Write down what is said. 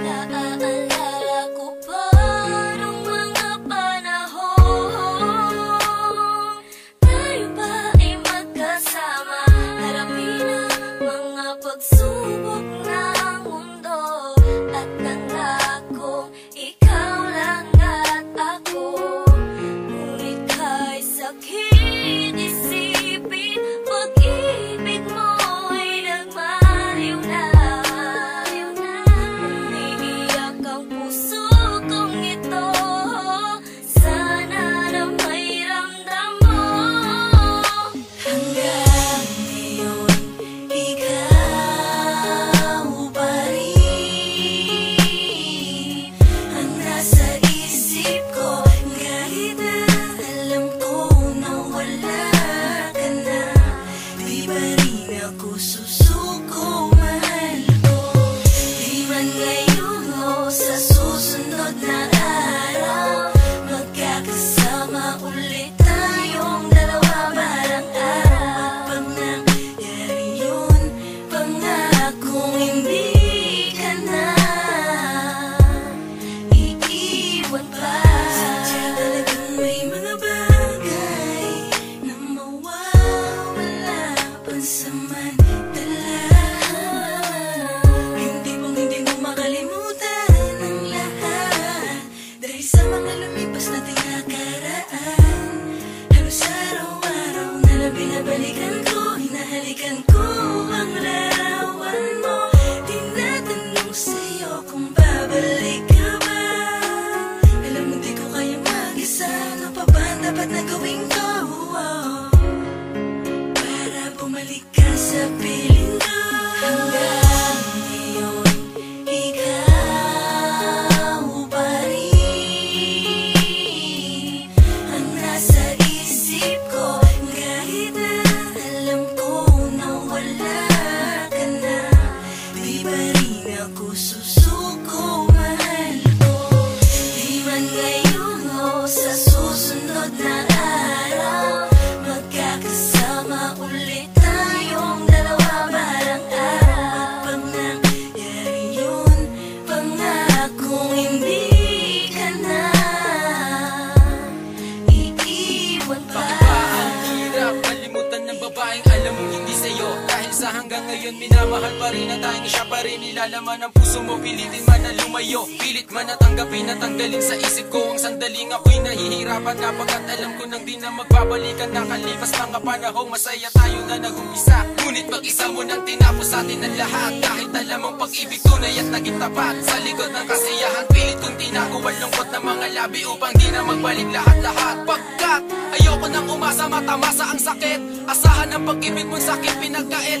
Naaalala ko pa nung mga panahon. Tayo ba ay magkasama Harapin ang mga pagsubok ng mundo At nangakong ikaw rin ako binabalikan ko Hinahalikan ko ang larawan man ngayon o sa hanggang ngayon minamahal pa rin ang tanging siya pa rin Nilalaman ang puso mo. Pilitin man na lumayo Pilit man na tanggapin at tanggalin sa isip ko Ang sandaling ako'y nahihirapan. Napagkat alam ko nang di na magbabalikan Nakalipas mga panahong masaya tayo na nag-umpisa Ngunit mag-isa mo nang tinapos atin ang lahat. Kahit alam mong pag-ibig tunay at naging tapat Sa likod ng kasiyahan pilit kong tinago. Ang lungkot ng mga labi Upang di na magbalik lahat-lahat. Pagkat ayoko nang umasa matamasa ang sakit. Asahan ang pag-ibig mong sakit pinagkait